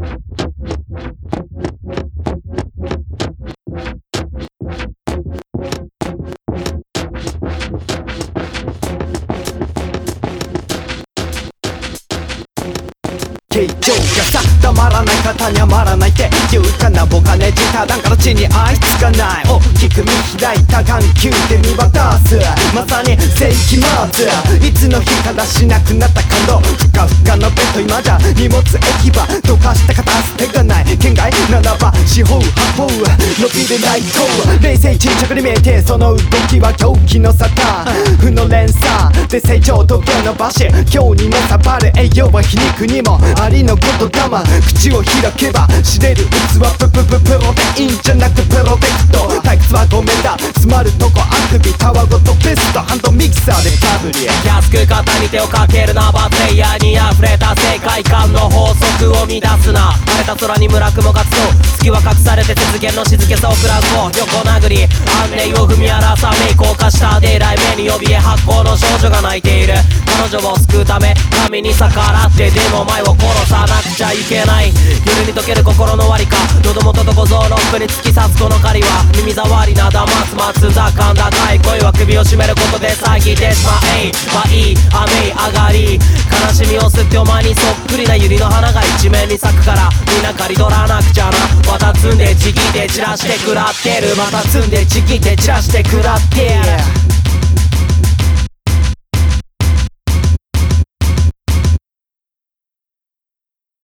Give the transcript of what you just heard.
Thank you. 形状がさ黙らない方にはまらないって言うかな僕はねじた段から地に愛つかない。大きく見開い。た眼球で見渡すまさに世紀末いつの日か出しなくなった感動。ふかふかのベッド今じゃ荷物置き場溶かした片捨てがない。四方八方伸びるライト冷静沈着に見えてその動きは狂気の沙汰負の連鎖。で成長時計のばし今日にのさばる栄養は皮肉にもありのことだま口を開けば知れる器ププププロテインじゃなくプロテクト退屈はごめんだ。詰まるとこあくびタワごとベスト。サーでパブリ安く肩に手をかけるなバプレイヤーに溢れた世界観の法則を乱すな晴れた空に村雲が集う月は隠されて雪原の静けさを食らうと横殴り安寧を踏み荒らさメイクを化したデイライ目に怯え発光の少女が泣いている彼女を救うため神に逆らってでも前を殺さなくちゃいけない夜に溶ける心の割りか喉元と小僧ロックに突き刺すこの狩りは耳障りなダマス松坂高い声は首を絞めることで遮ってしまえまいい雨上がり。悲しみを吸ってお前にそっくりな百合の花が一面に咲くからみんな刈り取らなくちゃな。また積んでちぎって散らして食らってる。また積んでちぎって散らして食らって。る